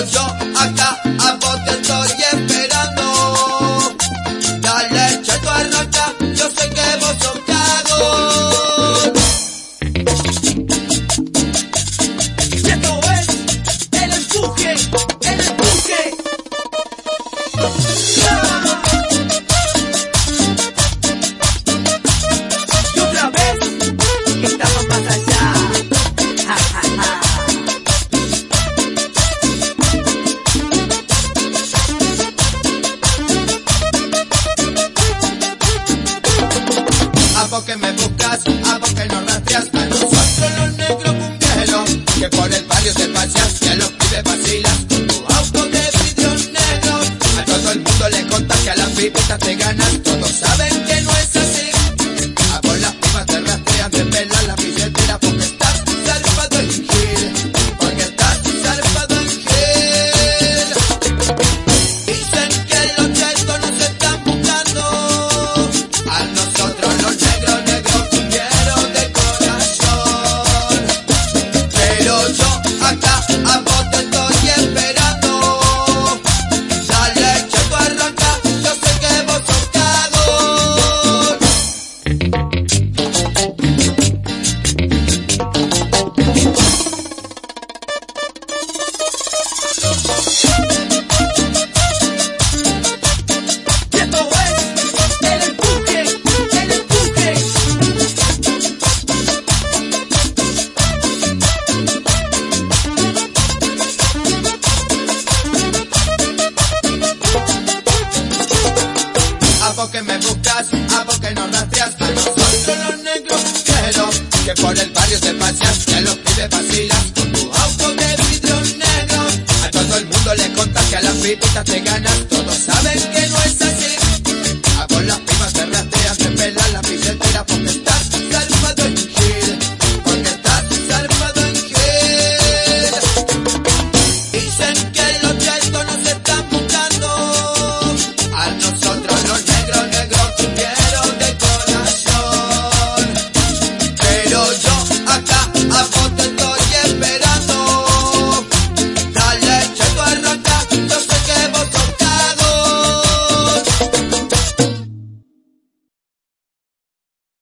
yo acá. vos que me buscas, a vos que nos rastreas, a nosotros los negros cumbieros, que por el barrio te paseas, y a los pibes vacilas, con tu auto de vidrio negro, a todo el mundo le contas que a las pibitas te ganas, todos saben ¿A vos que nos rastreas? A nosotros los negros quiero que por el barrio te paseas, que los pibes vacilas con tu auto de vidrio negro. A todo el mundo le contas que a las pipitas te ganas, todos saben que no es así.